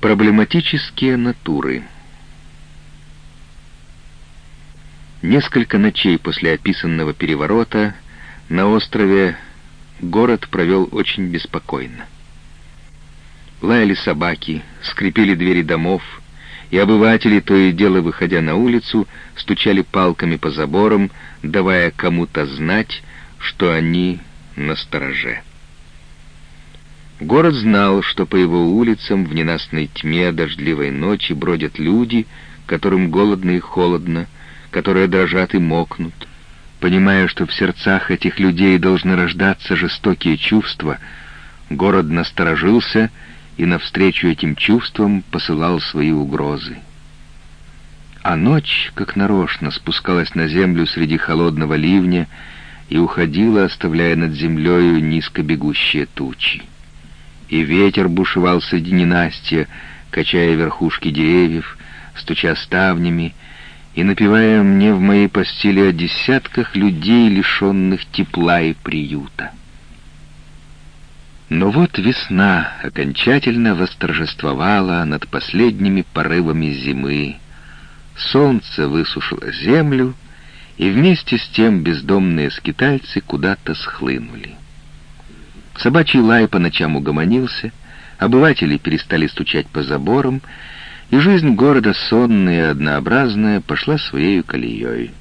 Проблематические натуры Несколько ночей после описанного переворота на острове город провел очень беспокойно. Лаяли собаки, скрипели двери домов, и обыватели, то и дело выходя на улицу, стучали палками по заборам, давая кому-то знать, что они на стороже. Город знал, что по его улицам в ненастной тьме дождливой ночи бродят люди, которым голодно и холодно, которые дрожат и мокнут. Понимая, что в сердцах этих людей должны рождаться жестокие чувства, город насторожился и навстречу этим чувствам посылал свои угрозы. А ночь, как нарочно, спускалась на землю среди холодного ливня и уходила, оставляя над землею низко бегущие тучи и ветер бушевал среди ненастья, качая верхушки деревьев, стуча ставнями и напевая мне в моей постели о десятках людей, лишенных тепла и приюта. Но вот весна окончательно восторжествовала над последними порывами зимы. Солнце высушило землю, и вместе с тем бездомные скитальцы куда-то схлынули. Собачий лай по ночам угомонился, обыватели перестали стучать по заборам, и жизнь города сонная и однообразная пошла своей колеей.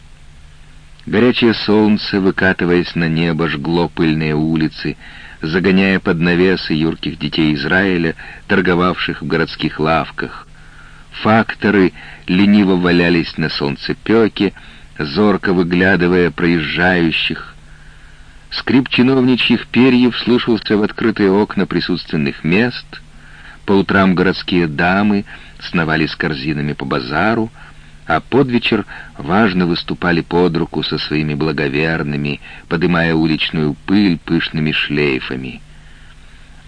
Горячее солнце, выкатываясь на небо, жгло пыльные улицы, загоняя под навесы юрких детей Израиля, торговавших в городских лавках. Факторы лениво валялись на солнцепеке, зорко выглядывая проезжающих, Скрип чиновничьих перьев слышался в открытые окна присутственных мест. По утрам городские дамы сновали с корзинами по базару, а под вечер важно выступали под руку со своими благоверными, подымая уличную пыль пышными шлейфами.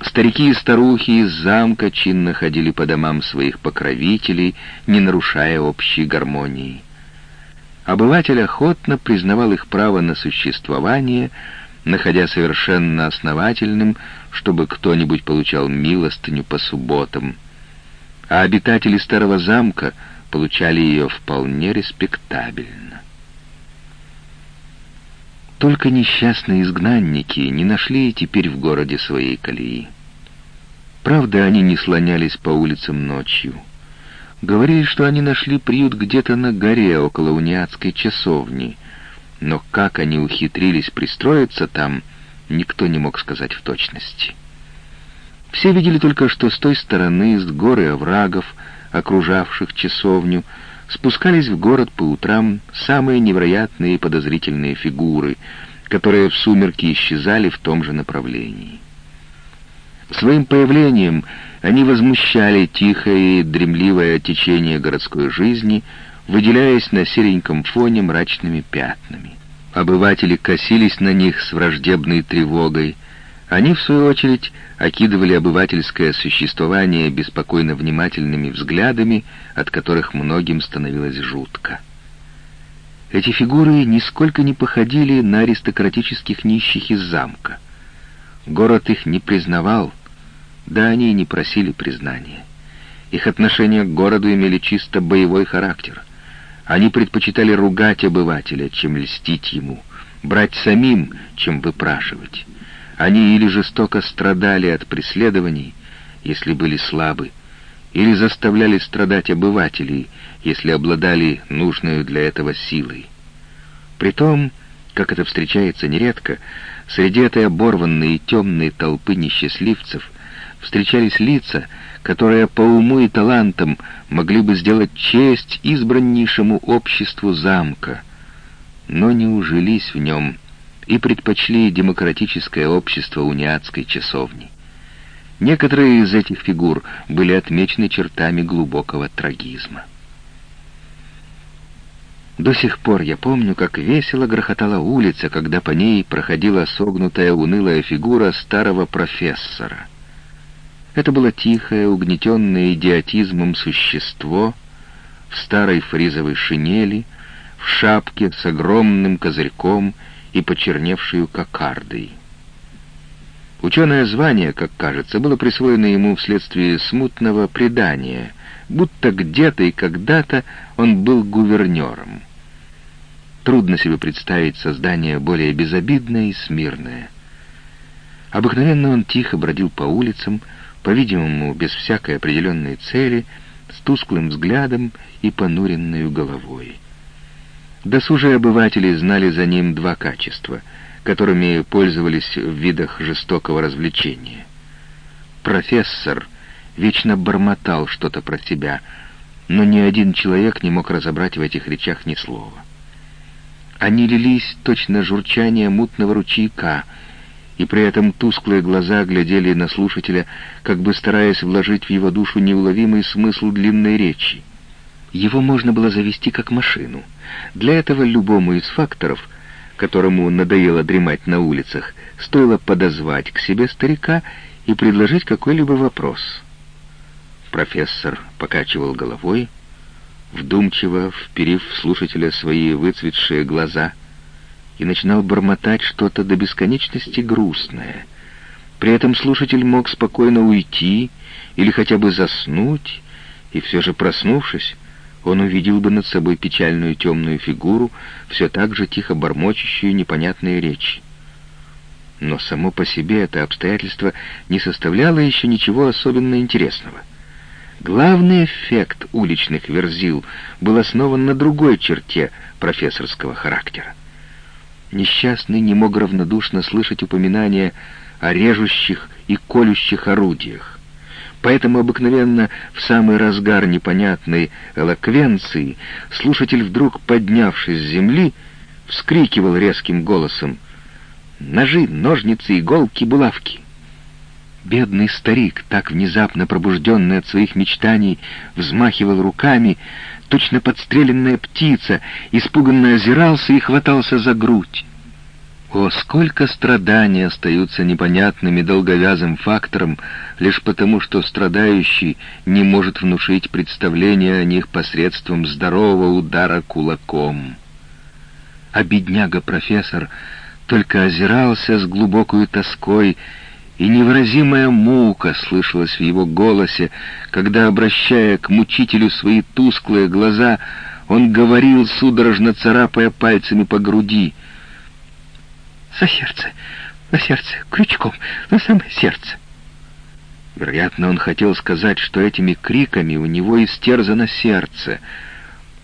Старики и старухи из замка чинно ходили по домам своих покровителей, не нарушая общей гармонии. Обыватель охотно признавал их право на существование — находя совершенно основательным, чтобы кто-нибудь получал милостыню по субботам. А обитатели старого замка получали ее вполне респектабельно. Только несчастные изгнанники не нашли теперь в городе своей колеи. Правда, они не слонялись по улицам ночью. Говорили, что они нашли приют где-то на горе около униатской часовни — но как они ухитрились пристроиться там, никто не мог сказать в точности. Все видели только, что с той стороны, с горы оврагов, окружавших часовню, спускались в город по утрам самые невероятные подозрительные фигуры, которые в сумерки исчезали в том же направлении. Своим появлением они возмущали тихое и дремливое течение городской жизни — выделяясь на сереньком фоне мрачными пятнами. Обыватели косились на них с враждебной тревогой. Они, в свою очередь, окидывали обывательское существование беспокойно внимательными взглядами, от которых многим становилось жутко. Эти фигуры нисколько не походили на аристократических нищих из замка. Город их не признавал, да они и не просили признания. Их отношения к городу имели чисто боевой характер. Они предпочитали ругать обывателя, чем льстить ему, брать самим, чем выпрашивать. Они или жестоко страдали от преследований, если были слабы, или заставляли страдать обывателей, если обладали нужной для этого силой. Притом, как это встречается нередко, среди этой оборванной и темной толпы несчастливцев встречались лица, которые по уму и талантам могли бы сделать честь избраннейшему обществу замка, но не ужились в нем и предпочли демократическое общество униатской часовни. Некоторые из этих фигур были отмечены чертами глубокого трагизма. До сих пор я помню, как весело грохотала улица, когда по ней проходила согнутая унылая фигура старого профессора — это было тихое, угнетенное идиотизмом существо в старой фризовой шинели, в шапке с огромным козырьком и почерневшую кокардой. Ученое звание, как кажется, было присвоено ему вследствие смутного предания, будто где-то и когда-то он был гувернером. Трудно себе представить создание более безобидное и смирное. Обыкновенно он тихо бродил по улицам, по-видимому, без всякой определенной цели, с тусклым взглядом и понуренной головой. Досужие обыватели знали за ним два качества, которыми пользовались в видах жестокого развлечения. Профессор вечно бормотал что-то про себя, но ни один человек не мог разобрать в этих речах ни слова. Они лились точно журчание мутного ручейка, и при этом тусклые глаза глядели на слушателя, как бы стараясь вложить в его душу неуловимый смысл длинной речи. Его можно было завести как машину. Для этого любому из факторов, которому надоело дремать на улицах, стоило подозвать к себе старика и предложить какой-либо вопрос. Профессор покачивал головой, вдумчиво вперив в слушателя свои выцветшие глаза, и начинал бормотать что-то до бесконечности грустное. При этом слушатель мог спокойно уйти или хотя бы заснуть, и все же проснувшись, он увидел бы над собой печальную темную фигуру, все так же тихо бормочущую непонятные речи. Но само по себе это обстоятельство не составляло еще ничего особенно интересного. Главный эффект уличных верзил был основан на другой черте профессорского характера. Несчастный не мог равнодушно слышать упоминания о режущих и колющих орудиях. Поэтому обыкновенно в самый разгар непонятной элоквенции слушатель вдруг, поднявшись с земли, вскрикивал резким голосом «Ножи, ножницы, иголки, булавки!» Бедный старик, так внезапно пробужденный от своих мечтаний, взмахивал руками, точно подстреленная птица, испуганно озирался и хватался за грудь. О, сколько страданий остаются непонятными долговязым фактором, лишь потому, что страдающий не может внушить представление о них посредством здорового удара кулаком. А бедняга-профессор только озирался с глубокой тоской и невыразимая мука слышалась в его голосе, когда, обращая к мучителю свои тусклые глаза, он говорил, судорожно царапая пальцами по груди. «За сердце, на сердце, крючком, на самое сердце». Вероятно, он хотел сказать, что этими криками у него истерзано сердце —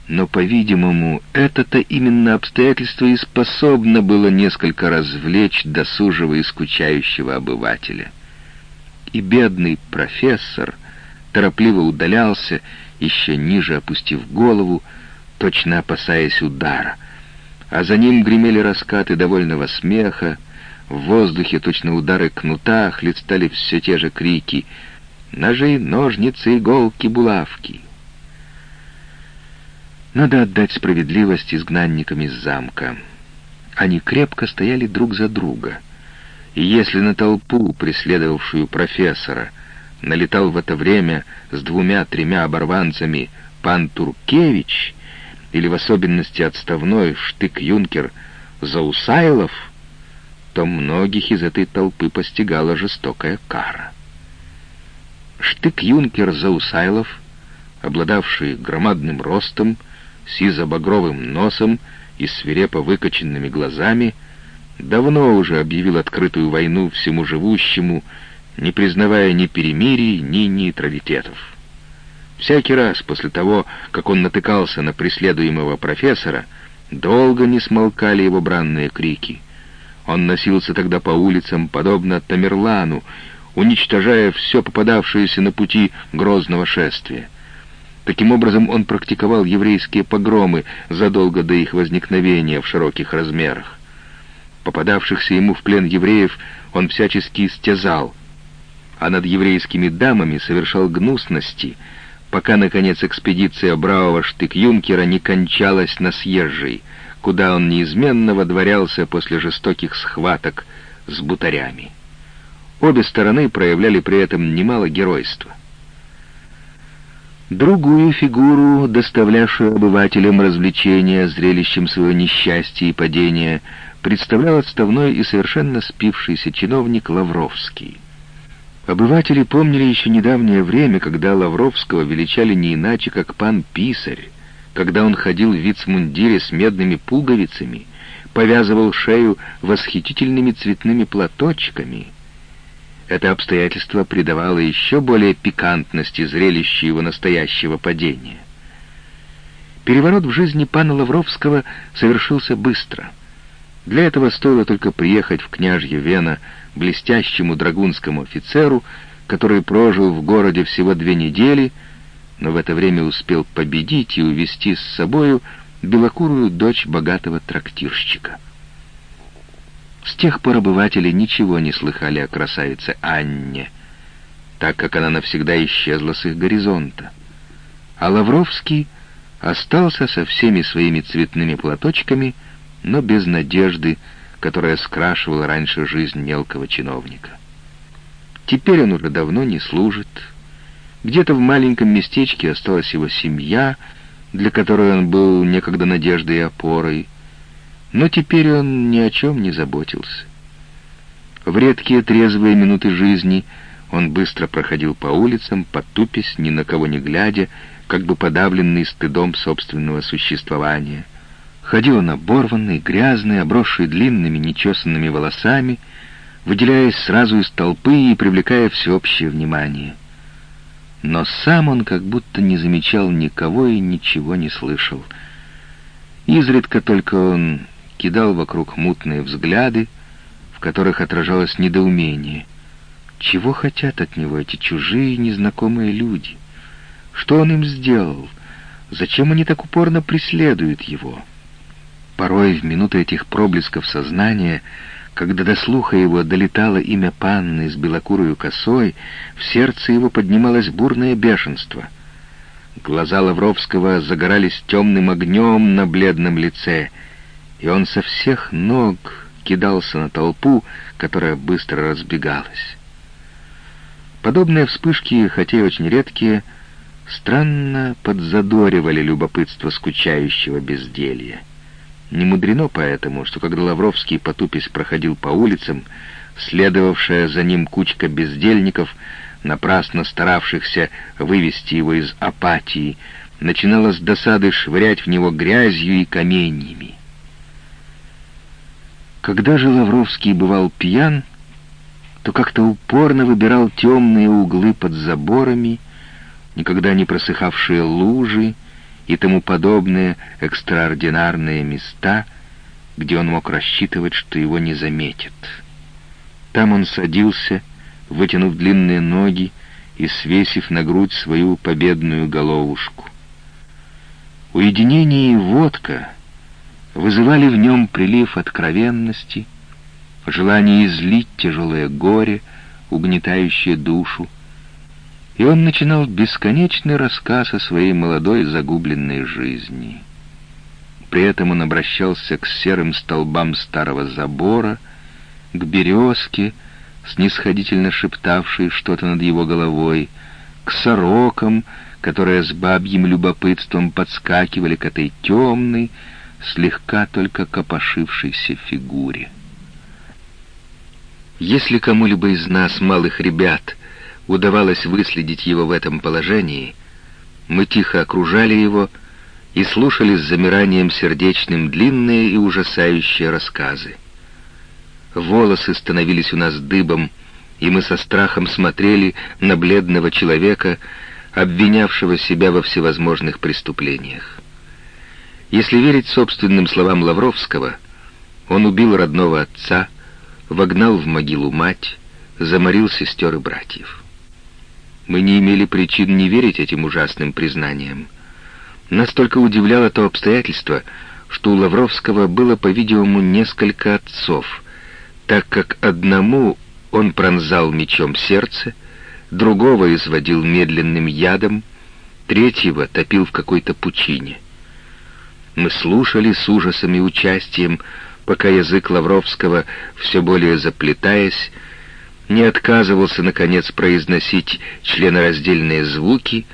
но, по-видимому, это-то именно обстоятельство и способно было несколько развлечь досужего и скучающего обывателя. И бедный профессор торопливо удалялся, еще ниже опустив голову, точно опасаясь удара, а за ним гремели раскаты довольного смеха, в воздухе точно удары кнута хлестали все те же крики «Ножи, ножницы, иголки, булавки!» Надо отдать справедливость изгнанникам из замка. Они крепко стояли друг за друга. И если на толпу, преследовавшую профессора, налетал в это время с двумя-тремя оборванцами пан Туркевич, или в особенности отставной штык-юнкер Заусайлов, то многих из этой толпы постигала жестокая кара. Штык-юнкер Заусайлов, обладавший громадным ростом, сизо-багровым носом и свирепо выкоченными глазами, давно уже объявил открытую войну всему живущему, не признавая ни перемирий, ни нейтралитетов. Всякий раз после того, как он натыкался на преследуемого профессора, долго не смолкали его бранные крики. Он носился тогда по улицам, подобно Тамерлану, уничтожая все попадавшееся на пути грозного шествия. Таким образом, он практиковал еврейские погромы задолго до их возникновения в широких размерах. Попадавшихся ему в плен евреев он всячески истязал, а над еврейскими дамами совершал гнусности, пока, наконец, экспедиция бравого штык-юнкера не кончалась на съезжей, куда он неизменно водворялся после жестоких схваток с бутарями. Обе стороны проявляли при этом немало геройства. Другую фигуру, доставлявшую обывателям развлечения зрелищем своего несчастья и падения, представлял отставной и совершенно спившийся чиновник Лавровский. Обыватели помнили еще недавнее время, когда Лавровского величали не иначе, как пан Писарь, когда он ходил в вицмундире с медными пуговицами, повязывал шею восхитительными цветными платочками — это обстоятельство придавало еще более пикантности зрелищу его настоящего падения. Переворот в жизни пана Лавровского совершился быстро. Для этого стоило только приехать в княжье Вена блестящему драгунскому офицеру, который прожил в городе всего две недели, но в это время успел победить и увести с собою белокурую дочь богатого трактирщика. С тех пор обыватели ничего не слыхали о красавице Анне, так как она навсегда исчезла с их горизонта. А Лавровский остался со всеми своими цветными платочками, но без надежды, которая скрашивала раньше жизнь мелкого чиновника. Теперь он уже давно не служит. Где-то в маленьком местечке осталась его семья, для которой он был некогда надеждой и опорой, но теперь он ни о чем не заботился. В редкие трезвые минуты жизни он быстро проходил по улицам, потупясь, ни на кого не глядя, как бы подавленный стыдом собственного существования. Ходил он оборванный, грязный, обросший длинными нечесанными волосами, выделяясь сразу из толпы и привлекая всеобщее внимание. Но сам он как будто не замечал никого и ничего не слышал. Изредка только он кидал вокруг мутные взгляды, в которых отражалось недоумение. Чего хотят от него эти чужие незнакомые люди? Что он им сделал? Зачем они так упорно преследуют его? Порой в минуты этих проблесков сознания, когда до слуха его долетало имя панны с белокурою косой, в сердце его поднималось бурное бешенство. Глаза Лавровского загорались темным огнем на бледном лице — и он со всех ног кидался на толпу, которая быстро разбегалась. Подобные вспышки, хотя и очень редкие, странно подзадоривали любопытство скучающего безделья. Не мудрено поэтому, что когда Лавровский потупись проходил по улицам, следовавшая за ним кучка бездельников, напрасно старавшихся вывести его из апатии, начинала с досады швырять в него грязью и каменьями. Когда же Лавровский бывал пьян, то как-то упорно выбирал темные углы под заборами, никогда не просыхавшие лужи и тому подобные экстраординарные места, где он мог рассчитывать, что его не заметят. Там он садился, вытянув длинные ноги и свесив на грудь свою победную головушку. Уединение и водка — вызывали в нем прилив откровенности, желание излить тяжелое горе, угнетающее душу, и он начинал бесконечный рассказ о своей молодой загубленной жизни. При этом он обращался к серым столбам старого забора, к березке, снисходительно шептавшей что-то над его головой, к сорокам, которые с бабьим любопытством подскакивали к этой темной, слегка только копошившейся фигуре. Если кому-либо из нас, малых ребят, удавалось выследить его в этом положении, мы тихо окружали его и слушали с замиранием сердечным длинные и ужасающие рассказы. Волосы становились у нас дыбом, и мы со страхом смотрели на бледного человека, обвинявшего себя во всевозможных преступлениях. Если верить собственным словам Лавровского, он убил родного отца, вогнал в могилу мать, заморил сестер и братьев. Мы не имели причин не верить этим ужасным признаниям. Настолько удивляло то обстоятельство, что у Лавровского было, по-видимому, несколько отцов, так как одному он пронзал мечом сердце, другого изводил медленным ядом, третьего топил в какой-то пучине. Мы слушали с ужасом и участием, пока язык Лавровского, все более заплетаясь, не отказывался, наконец, произносить членораздельные звуки,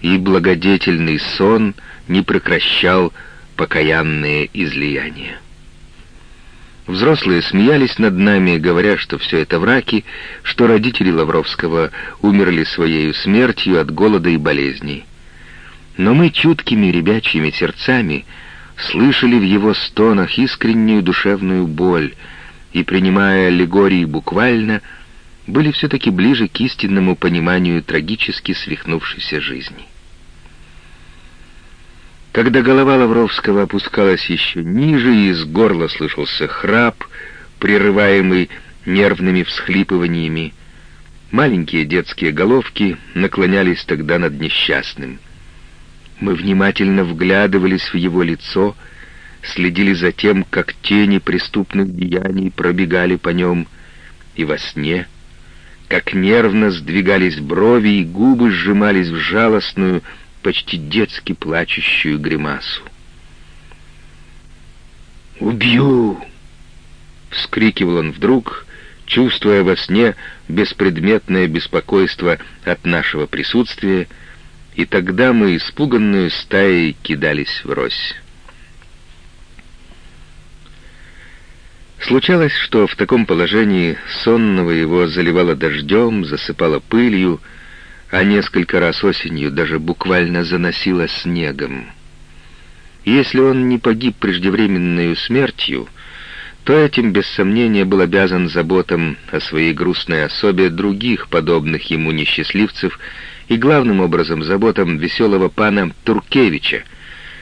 и благодетельный сон не прекращал покаянные излияния. Взрослые смеялись над нами, говоря, что все это враки, что родители Лавровского умерли своей смертью от голода и болезней. Но мы чуткими ребячьими сердцами слышали в его стонах искреннюю душевную боль и, принимая аллегории буквально, были все-таки ближе к истинному пониманию трагически свихнувшейся жизни. Когда голова Лавровского опускалась еще ниже, и из горла слышался храп, прерываемый нервными всхлипываниями, маленькие детские головки наклонялись тогда над несчастным. Мы внимательно вглядывались в его лицо, следили за тем, как тени преступных деяний пробегали по нем, и во сне, как нервно сдвигались брови и губы сжимались в жалостную, почти детски плачущую гримасу. «Убью!» — вскрикивал он вдруг, чувствуя во сне беспредметное беспокойство от нашего присутствия, и тогда мы, испуганную стаей, кидались врозь. Случалось, что в таком положении сонного его заливало дождем, засыпало пылью, а несколько раз осенью даже буквально заносило снегом. если он не погиб преждевременной смертью, то этим, без сомнения, был обязан заботам о своей грустной особе других подобных ему несчастливцев и главным образом заботам веселого пана Туркевича,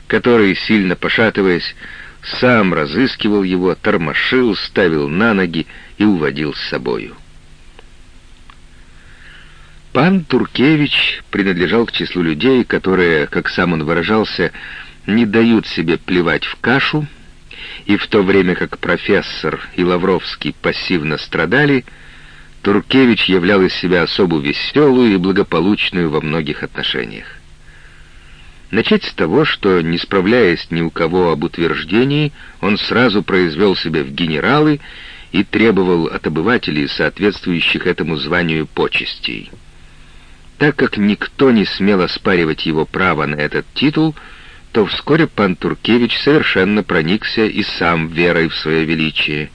который, сильно пошатываясь, сам разыскивал его, тормошил, ставил на ноги и уводил с собою. Пан Туркевич принадлежал к числу людей, которые, как сам он выражался, не дают себе плевать в кашу, и в то время как профессор и Лавровский пассивно страдали, Туркевич являл из себя особу веселую и благополучную во многих отношениях. Начать с того, что, не справляясь ни у кого об утверждении, он сразу произвел себя в генералы и требовал от обывателей соответствующих этому званию почестей. Так как никто не смел оспаривать его право на этот титул, то вскоре пан Туркевич совершенно проникся и сам верой в свое величие.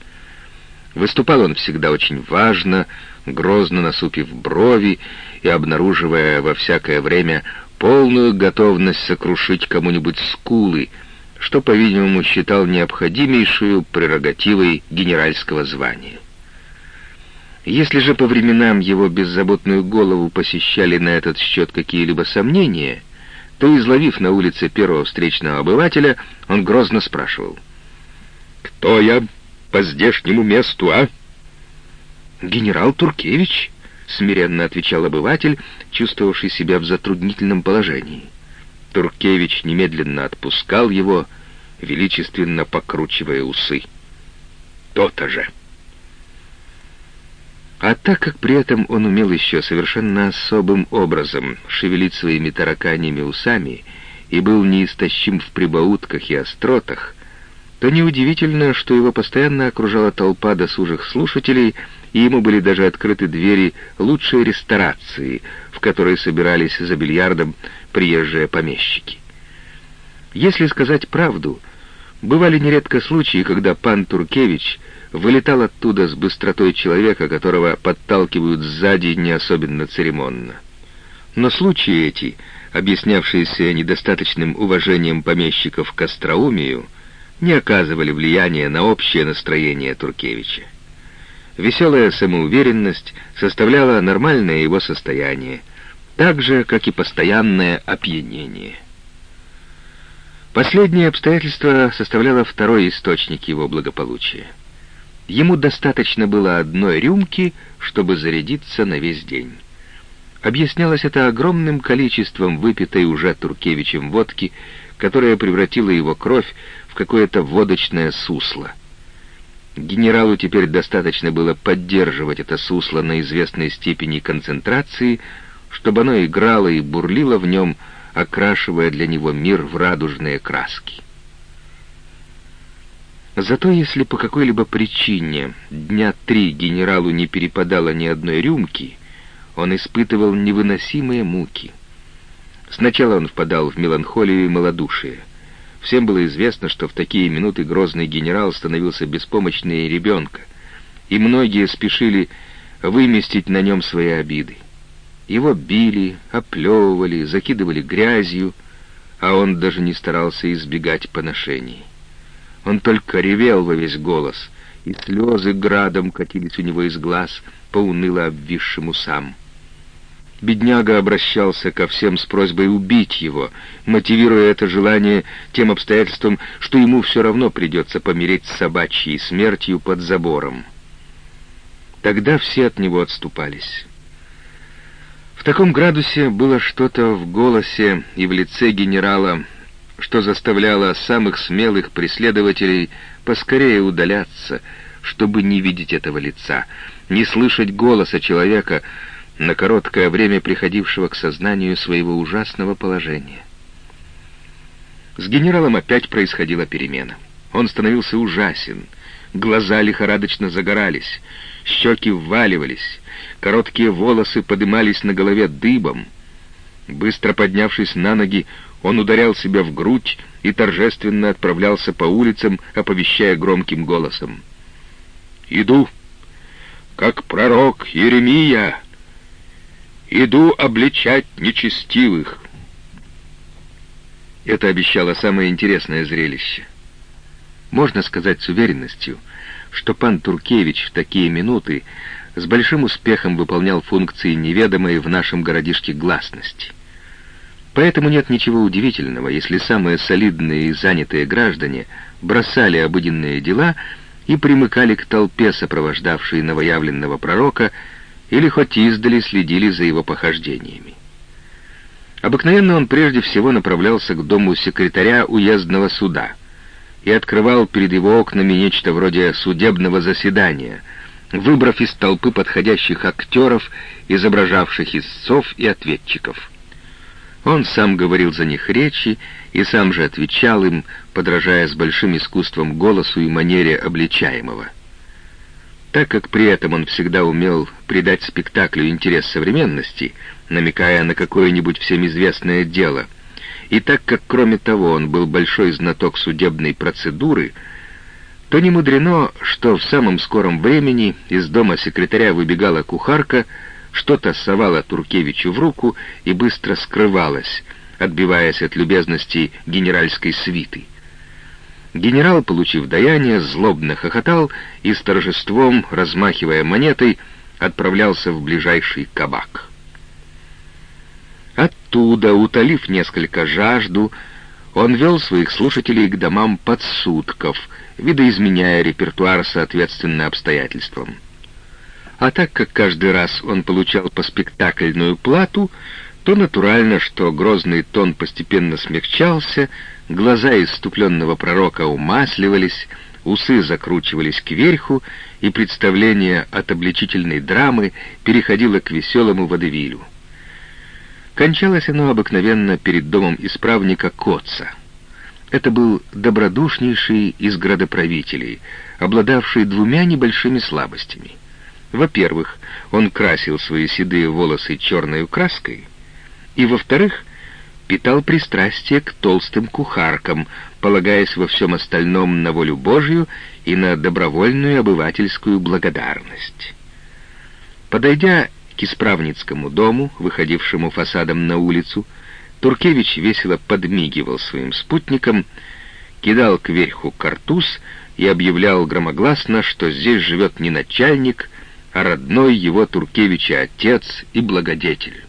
Выступал он всегда очень важно, грозно насупив брови и обнаруживая во всякое время полную готовность сокрушить кому-нибудь скулы, что, по-видимому, считал необходимейшую прерогативой генеральского звания. Если же по временам его беззаботную голову посещали на этот счет какие-либо сомнения, то, изловив на улице первого встречного обывателя, он грозно спрашивал. «Кто я по здешнему месту, а?» «Генерал Туркевич», — смиренно отвечал обыватель, чувствовавший себя в затруднительном положении. Туркевич немедленно отпускал его, величественно покручивая усы. «То-то же!» А так как при этом он умел еще совершенно особым образом шевелить своими тараканьими усами и был неистощим в прибаутках и остротах, то неудивительно, что его постоянно окружала толпа досужих слушателей, и ему были даже открыты двери лучшей ресторации, в которой собирались за бильярдом приезжие помещики. Если сказать правду, бывали нередко случаи, когда пан Туркевич — вылетал оттуда с быстротой человека, которого подталкивают сзади не особенно церемонно. Но случаи эти, объяснявшиеся недостаточным уважением помещиков к остроумию, не оказывали влияния на общее настроение Туркевича. Веселая самоуверенность составляла нормальное его состояние, так же, как и постоянное опьянение. Последнее обстоятельство составляло второй источник его благополучия. Ему достаточно было одной рюмки, чтобы зарядиться на весь день. Объяснялось это огромным количеством выпитой уже Туркевичем водки, которая превратила его кровь в какое-то водочное сусло. Генералу теперь достаточно было поддерживать это сусло на известной степени концентрации, чтобы оно играло и бурлило в нем, окрашивая для него мир в радужные краски. Зато если по какой-либо причине дня три генералу не перепадало ни одной рюмки, он испытывал невыносимые муки. Сначала он впадал в меланхолию и малодушие. Всем было известно, что в такие минуты грозный генерал становился беспомощнее ребенка, и многие спешили выместить на нем свои обиды. Его били, оплевывали, закидывали грязью, а он даже не старался избегать поношений. Он только ревел во весь голос, и слезы градом катились у него из глаз по уныло обвисшим усам. Бедняга обращался ко всем с просьбой убить его, мотивируя это желание тем обстоятельством, что ему все равно придется помереть с собачьей смертью под забором. Тогда все от него отступались. В таком градусе было что-то в голосе и в лице генерала, что заставляло самых смелых преследователей поскорее удаляться, чтобы не видеть этого лица, не слышать голоса человека, на короткое время приходившего к сознанию своего ужасного положения. С генералом опять происходила перемена. Он становился ужасен, глаза лихорадочно загорались, щеки вваливались, короткие волосы подымались на голове дыбом. Быстро поднявшись на ноги, он ударял себя в грудь и торжественно отправлялся по улицам, оповещая громким голосом. «Иду, как пророк Еремия!» Иду обличать нечестивых. Это обещало самое интересное зрелище. Можно сказать с уверенностью, что пан Туркевич в такие минуты с большим успехом выполнял функции неведомой в нашем городишке гласности. Поэтому нет ничего удивительного, если самые солидные и занятые граждане бросали обыденные дела и примыкали к толпе, сопровождавшей новоявленного пророка, или хоть издали следили за его похождениями. Обыкновенно он прежде всего направлялся к дому секретаря уездного суда и открывал перед его окнами нечто вроде судебного заседания, выбрав из толпы подходящих актеров, изображавших истцов и ответчиков. Он сам говорил за них речи и сам же отвечал им, подражая с большим искусством голосу и манере обличаемого. Так как при этом он всегда умел придать спектаклю интерес современности, намекая на какое-нибудь всем известное дело, и так как, кроме того, он был большой знаток судебной процедуры, то не мудрено, что в самом скором времени из дома секретаря выбегала кухарка, что-то совала Туркевичу в руку и быстро скрывалась, отбиваясь от любезностей генеральской свиты. Генерал, получив даяние, злобно хохотал и с торжеством, размахивая монетой, отправлялся в ближайший кабак. Оттуда, утолив несколько жажду, он вел своих слушателей к домам подсудков, видоизменяя репертуар соответственно обстоятельствам. А так как каждый раз он получал по спектакльную плату, то натурально, что грозный тон постепенно смягчался, глаза иступленного пророка умасливались, усы закручивались кверху, и представление от обличительной драмы переходило к веселому водевилю. Кончалось оно обыкновенно перед домом исправника Котца. Это был добродушнейший из градоправителей, обладавший двумя небольшими слабостями. Во-первых, он красил свои седые волосы черной краской, и, во-вторых, питал пристрастие к толстым кухаркам, полагаясь во всем остальном на волю Божью и на добровольную обывательскую благодарность. Подойдя к исправницкому дому, выходившему фасадом на улицу, Туркевич весело подмигивал своим спутникам, кидал кверху картуз и объявлял громогласно, что здесь живет не начальник, а родной его Туркевича отец и благодетель.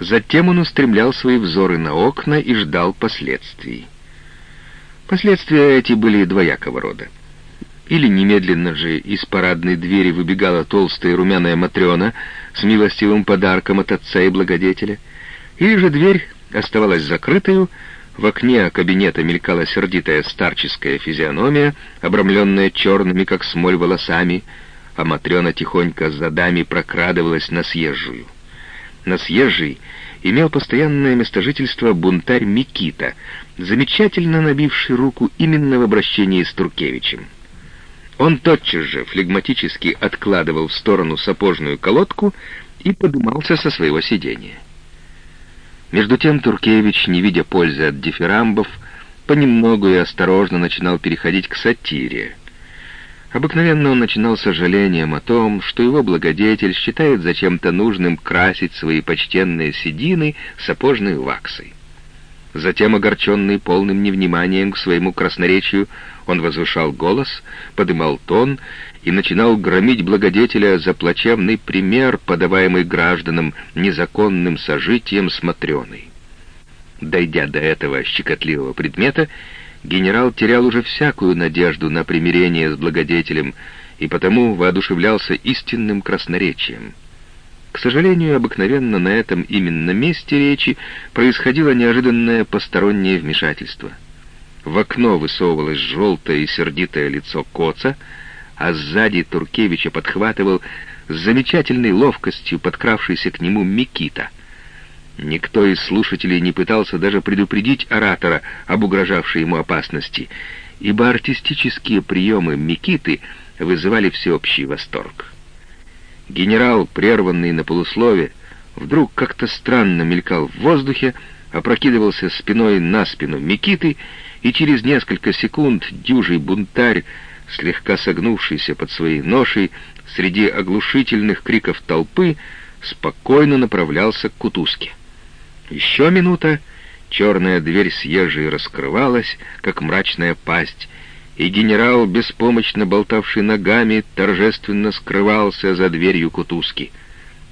Затем он устремлял свои взоры на окна и ждал последствий. Последствия эти были двоякого рода. Или немедленно же из парадной двери выбегала толстая румяная Матрена с милостивым подарком от отца и благодетеля, или же дверь оставалась закрытою, в окне кабинета мелькала сердитая старческая физиономия, обрамленная черными, как смоль, волосами, а Матрена тихонько за дами прокрадывалась на съезжую. На съезжей имел постоянное место жительства бунтарь Микита, замечательно набивший руку именно в обращении с Туркевичем. Он тотчас же флегматически откладывал в сторону сапожную колодку и подымался со своего сидения. Между тем Туркевич, не видя пользы от дифирамбов, понемногу и осторожно начинал переходить к сатире. Обыкновенно он начинал сожалением о том, что его благодетель считает зачем-то нужным красить свои почтенные седины сапожной ваксой. Затем, огорченный полным невниманием к своему красноречию, он возвышал голос, подымал тон и начинал громить благодетеля за плачевный пример, подаваемый гражданам незаконным сожитием смотреной. Дойдя до этого щекотливого предмета, генерал терял уже всякую надежду на примирение с благодетелем и потому воодушевлялся истинным красноречием. К сожалению, обыкновенно на этом именно месте речи происходило неожиданное постороннее вмешательство. В окно высовывалось желтое и сердитое лицо Коца, а сзади Туркевича подхватывал с замечательной ловкостью подкравшийся к нему Микита — Никто из слушателей не пытался даже предупредить оратора об угрожавшей ему опасности, ибо артистические приемы Микиты вызывали всеобщий восторг. Генерал, прерванный на полуслове, вдруг как-то странно мелькал в воздухе, опрокидывался спиной на спину Микиты, и через несколько секунд дюжий бунтарь, слегка согнувшийся под своей ношей, среди оглушительных криков толпы, спокойно направлялся к кутузке. Еще минута, черная дверь съезжей раскрывалась, как мрачная пасть, и генерал, беспомощно болтавший ногами, торжественно скрывался за дверью кутузки.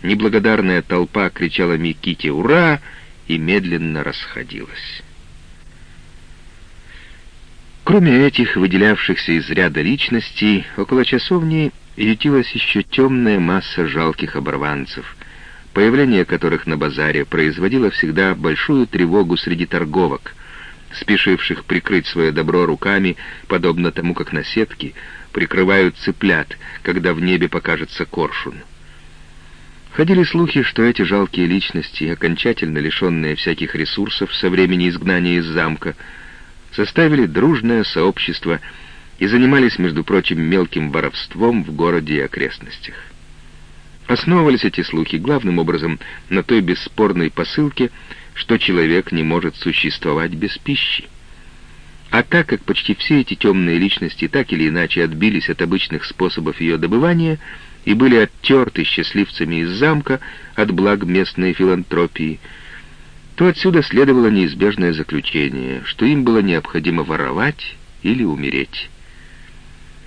Неблагодарная толпа кричала Миките «Ура!» и медленно расходилась. Кроме этих выделявшихся из ряда личностей, около часовни ютилась еще темная масса жалких оборванцев — появление которых на базаре производило всегда большую тревогу среди торговок, спешивших прикрыть свое добро руками, подобно тому, как на сетке прикрывают цыплят, когда в небе покажется коршун. Ходили слухи, что эти жалкие личности, окончательно лишенные всяких ресурсов со времени изгнания из замка, составили дружное сообщество и занимались, между прочим, мелким воровством в городе и окрестностях. Основывались эти слухи главным образом на той бесспорной посылке, что человек не может существовать без пищи. А так как почти все эти темные личности так или иначе отбились от обычных способов ее добывания и были оттерты счастливцами из замка от благ местной филантропии, то отсюда следовало неизбежное заключение, что им было необходимо воровать или умереть.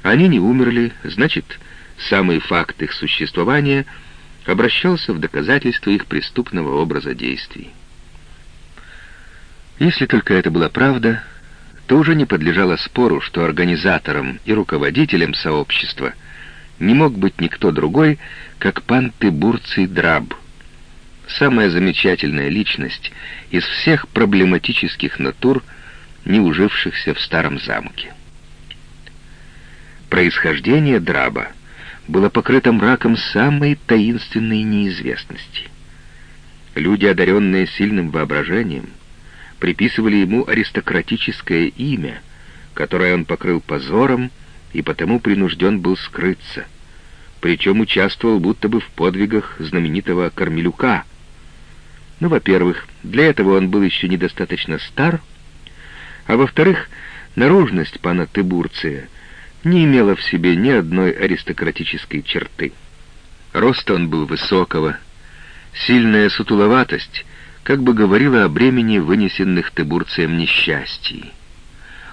Они не умерли, значит, самый факт их существования обращался в доказательство их преступного образа действий. Если только это была правда, то уже не подлежало спору, что организатором и руководителем сообщества не мог быть никто другой, как пан Тыбурций Драб, самая замечательная личность из всех проблематических натур, не ужившихся в старом замке. Происхождение Драба — было покрыто мраком самой таинственной неизвестности. Люди, одаренные сильным воображением, приписывали ему аристократическое имя, которое он покрыл позором и потому принужден был скрыться, причем участвовал будто бы в подвигах знаменитого Кормелюка. Ну, во-первых, для этого он был еще недостаточно стар, а во-вторых, наружность пана Тыбурция — не имела в себе ни одной аристократической черты. Рост он был высокого, сильная сутуловатость как бы говорила о бремени вынесенных Тыбурцием несчастий.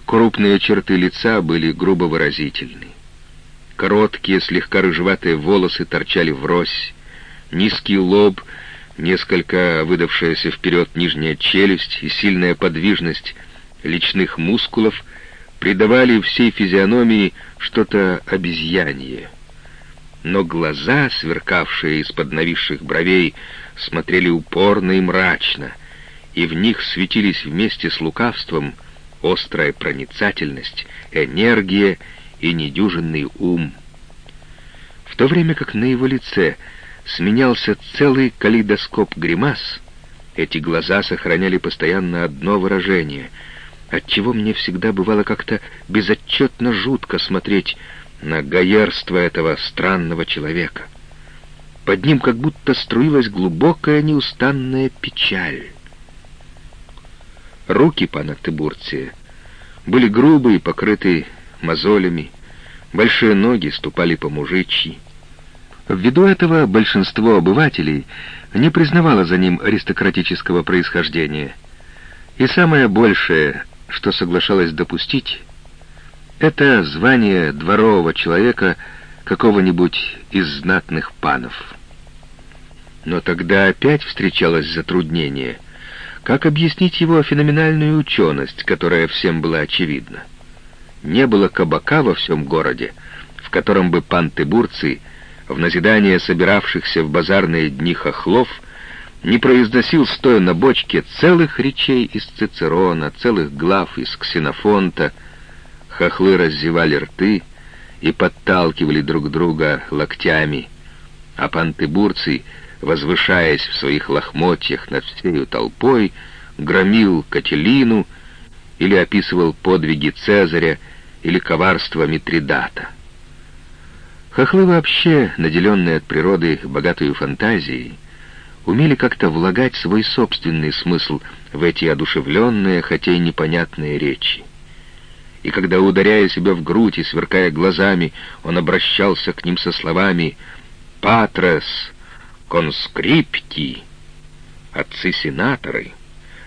Крупные черты лица были грубо выразительны. Короткие, слегка рыжеватые волосы торчали врозь, низкий лоб, несколько выдавшаяся вперед нижняя челюсть и сильная подвижность личных мускулов — придавали всей физиономии что-то обезьянье. Но глаза, сверкавшие из-под нависших бровей, смотрели упорно и мрачно, и в них светились вместе с лукавством острая проницательность, энергия и недюжинный ум. В то время как на его лице сменялся целый калейдоскоп гримас, эти глаза сохраняли постоянно одно выражение — отчего мне всегда бывало как-то безотчетно жутко смотреть на гаерство этого странного человека. Под ним как будто струилась глубокая неустанная печаль. Руки пана Тыбурция были грубые, покрыты мозолями, большие ноги ступали по мужичьи. Ввиду этого большинство обывателей не признавало за ним аристократического происхождения. И самое большее, что соглашалось допустить, это звание дворового человека какого-нибудь из знатных панов. Но тогда опять встречалось затруднение. Как объяснить его феноменальную ученость, которая всем была очевидна? Не было кабака во всем городе, в котором бы пан Тыбурций, в назидание собиравшихся в базарные дни хохлов, не произносил, стоя на бочке, целых речей из Цицерона, целых глав из Ксенофонта. Хохлы раздевали рты и подталкивали друг друга локтями, а пан Тыбурций — возвышаясь в своих лохмотьях над всею толпой, громил Кателину или описывал подвиги Цезаря или коварство Митридата. Хохлы вообще, наделенные от природы богатую фантазией, умели как-то влагать свой собственный смысл в эти одушевленные, хотя и непонятные речи. И когда, ударяя себя в грудь и сверкая глазами, он обращался к ним со словами «Патрес», конскрипти, отцы-сенаторы,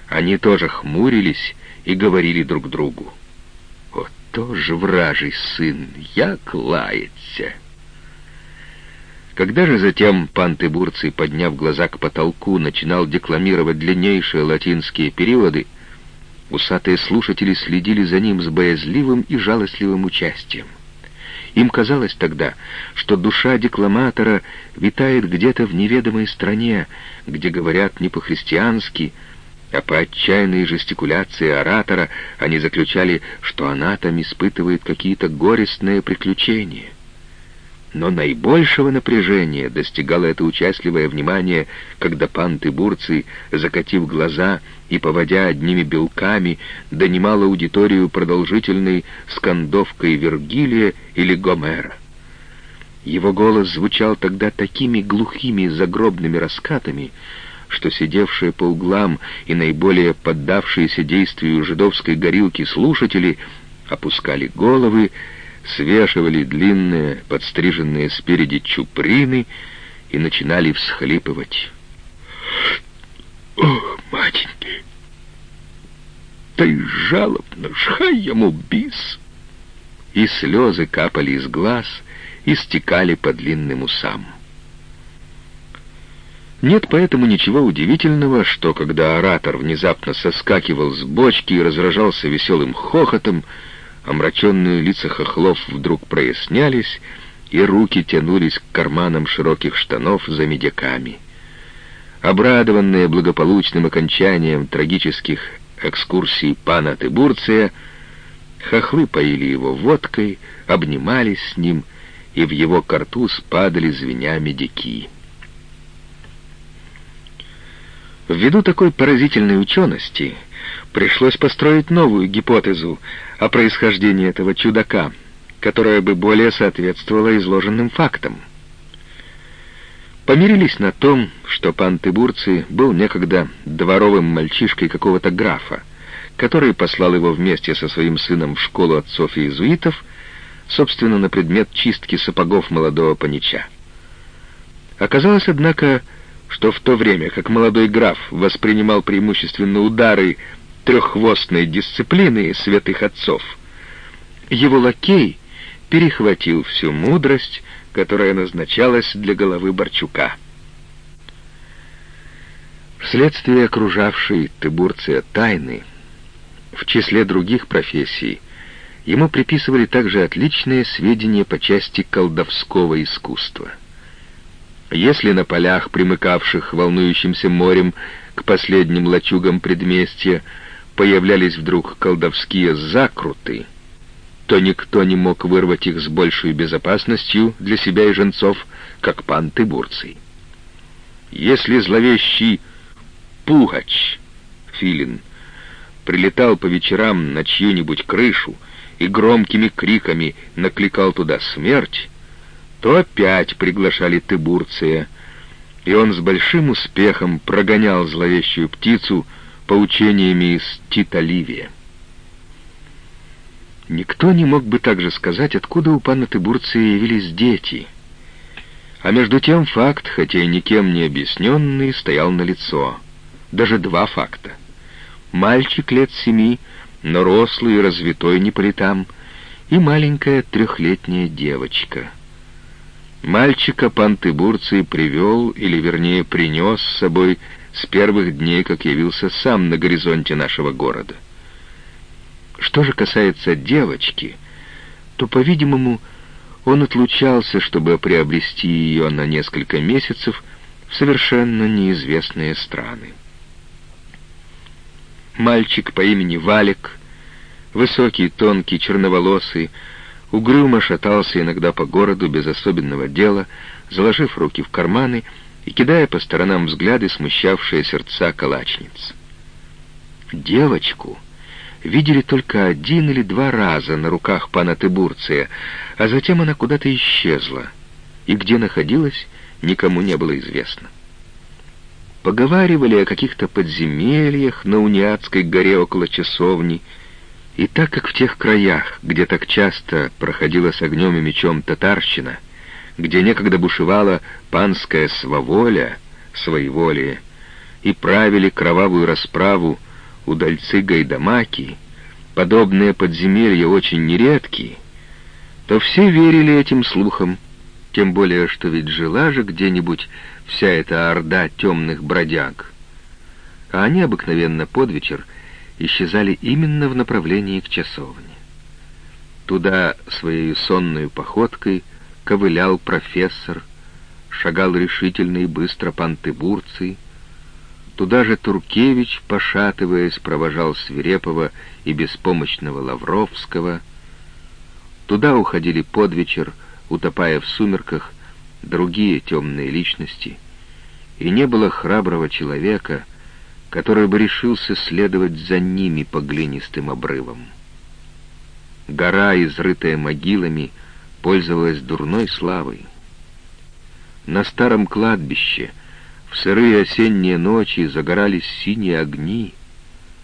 они тоже хмурились и говорили друг другу. «Вот тоже вражий сын, як лается!» Когда же затем пан Тыбурций, подняв глаза к потолку, начинал декламировать длиннейшие латинские периоды, усатые слушатели следили за ним с боязливым и жалостливым участием. Им казалось тогда, что душа декламатора витает где-то в неведомой стране, где говорят не по-христиански, а по отчаянной жестикуляции оратора они заключали, что она там испытывает какие-то горестные приключения. Но наибольшего напряжения достигало это участливое внимание, когда пан Тыбурций, закатив глаза и поводя одними белками, донимал аудиторию продолжительной скандовкой Вергилия или Гомера. Его голос звучал тогда такими глухими загробными раскатами, что сидевшие по углам и наиболее поддавшиеся действию жидовской горилки слушатели опускали головы свешивали длинные, подстриженные спереди чуприны и начинали всхлипывать. «Ох, матеньки! И жалобно, жхай ему бис!» И слезы капали из глаз и стекали по длинным усам. Нет поэтому ничего удивительного, что когда оратор внезапно соскакивал с бочки и разражался веселым хохотом, омраченные лица хохлов вдруг прояснялись, и руки тянулись к карманам широких штанов за медяками. Обрадованные благополучным окончанием трагических экскурсий пана Тыбурция, хохлы поили его водкой, обнимались с ним, и в его картуз падали звеня медяки. Ввиду такой поразительной учености пришлось построить новую гипотезу о происхождении этого чудака, которая бы более соответствовала изложенным фактам. Помирились на том, что пан Тыбурций был некогда дворовым мальчишкой какого-то графа, который послал его вместе со своим сыном в школу отцов-иезуитов, собственно, на предмет чистки сапогов молодого панича. Оказалось, однако, что в то время, как молодой граф воспринимал преимущественно удары треххвостной дисциплины святых отцов, его лакей перехватил всю мудрость, которая назначалась для головы Борчука. Вследствие окружавшей Тыбурция тайны, в числе других профессий, ему приписывали также отличные сведения по части колдовского искусства. Если на полях, примыкавших волнующимся морем к последним лачугам предместья, появлялись вдруг колдовские закруты, то никто не мог вырвать их с большей безопасностью для себя и женцов, как пан Тыбурций. Если зловещий пугач, филин, прилетал по вечерам на чью-нибудь крышу и громкими криками накликал туда смерть, то опять приглашали Тыбурция, и он с большим успехом прогонял зловещую птицу, поучениями из Тита Ливия. Никто не мог бы также сказать, откуда у пана Тыбурции явились дети. А между тем факт, хотя и никем не объясненный, стоял на лицо. Даже два факта. Мальчик лет семи, но рослый и развитой не по летам, и маленькая трехлетняя девочка. Мальчика пан Тыбурций привел, или вернее принес с собой с первых дней, как явился сам на горизонте нашего города. Что же касается девочки, то, по-видимому, он отлучался, чтобы приобрести ее на несколько месяцев в совершенно неизвестные страны. Мальчик по имени Валик, высокий, тонкий, черноволосый, угрюмо шатался иногда по городу без особенного дела, заложив руки в карманы и кидая по сторонам взгляды, смущавшие сердца калачниц. Девочку — видели только один или два раза на руках пана Тыбурция, а затем она куда-то исчезла, и где находилась, никому не было известно. Поговаривали о каких-то подземельях на Униатской горе около часовни, и так как в тех краях, где так часто проходила с огнем и мечом татарщина, где некогда бушевала панская сваволя, своеволие, и правили кровавую расправу удальцы Гайдамаки, подобные подземелья очень нередки, то все верили этим слухам, тем более, что ведь жила же где-нибудь вся эта орда темных бродяг. А они обыкновенно под вечер исчезали именно в направлении к часовне. Туда своей сонной походкой ковылял профессор, шагал решительно и быстро пан Тыбурций, Туда же Туркевич, пошатываясь, провожал Свирепова и беспомощного Лавровского. Туда уходили под вечер, утопая в сумерках, другие темные личности, и не было храброго человека, который бы решился следовать за ними по глинистым обрывам. Гора, изрытая могилами, пользовалась дурной славой. На старом кладбище — в сырые осенние ночи загорались синие огни,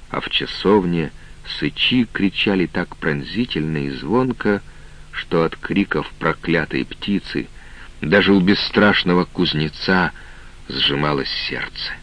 а в часовне сычи кричали так пронзительно и звонко, что от криков проклятой птицы даже у бесстрашного кузнеца сжималось сердце.